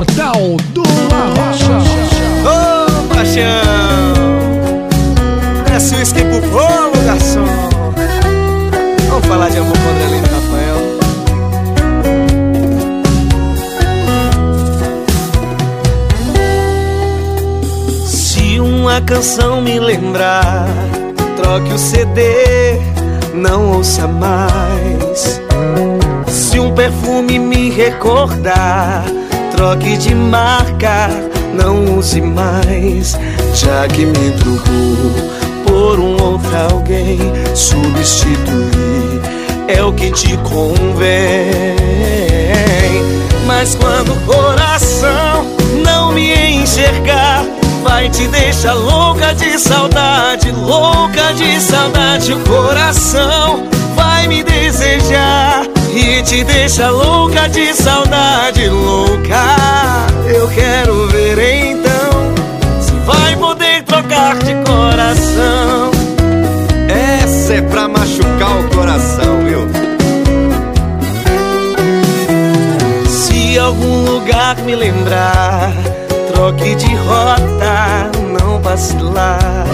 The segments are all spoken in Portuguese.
Portal do Arrocha. Ô, paixão! Desce o uísque pro garçom. Vamos falar de amor com Andrelino e Rafael. Se uma canção me lembrar, troque o CD, não ouça mais. Se um perfume me recordar, troque de marca, não use mais. Já que me trocou por um outro alguém, substituir é o que te convém. Mas quando o coração não me enxergar, vai te deixar louca de saudade, louca de saudade. O coração vai me desejar e te deixa louca de saudade, lugar me lembrar, troque de rota, não vacilar.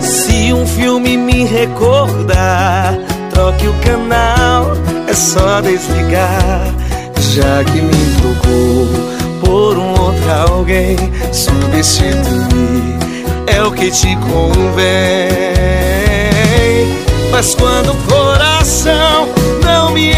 Se um filme me recordar, troque o canal, é só desligar. Já que me trocou por um outro alguém, substituir é o que te convém. Mas quando o coração não me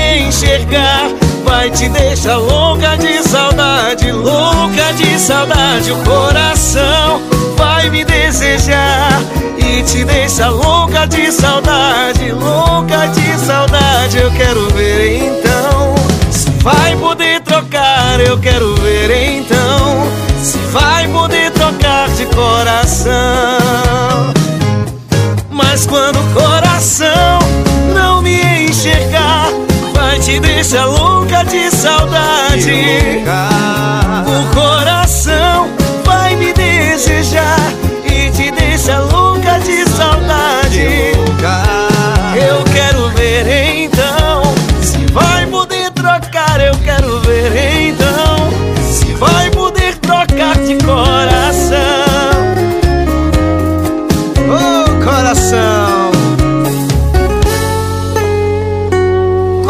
vai te deixar louca de saudade, louca de saudade. O coração vai me desejar e te deixa louca de saudade, louca de saudade. Eu quero ver então se vai poder trocar. Eu quero ver então se vai poder trocar de coração. Mas quando o coração não me enxergar, vai te deixar louca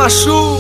chuva.